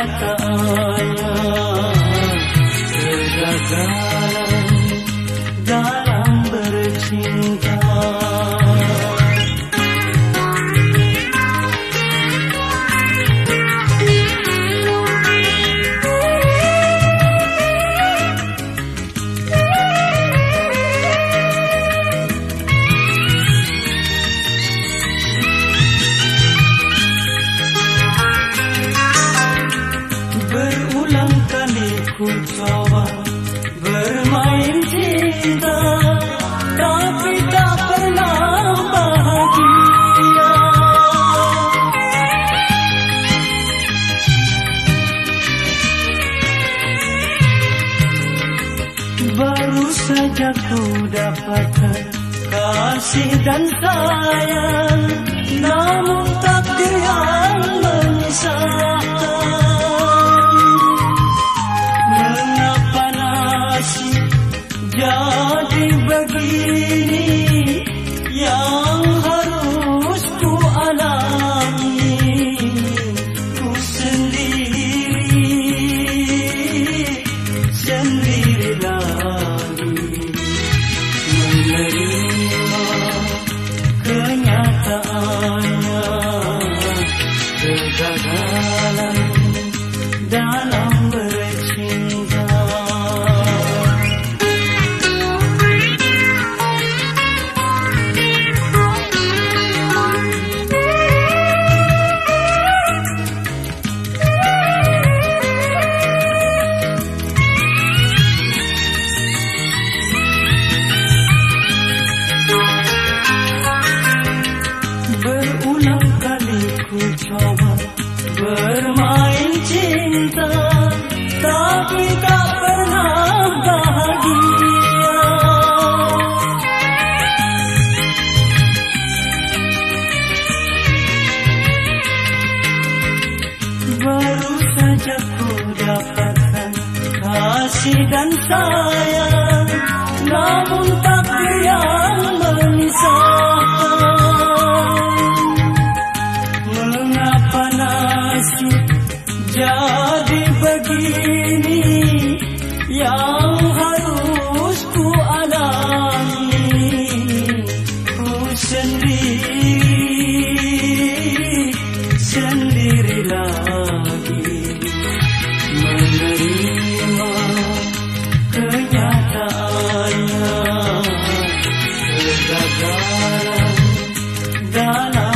Africa. saja ku dapatkan kasih dan sayang. Namun takdir yang menyesatkan Mengapa nasib jadi begini? Yang down. yang ku dapatkan kasih dan sayang namun takdir yang menisahkan mengapa nasib jadi begini ya. dalam dalam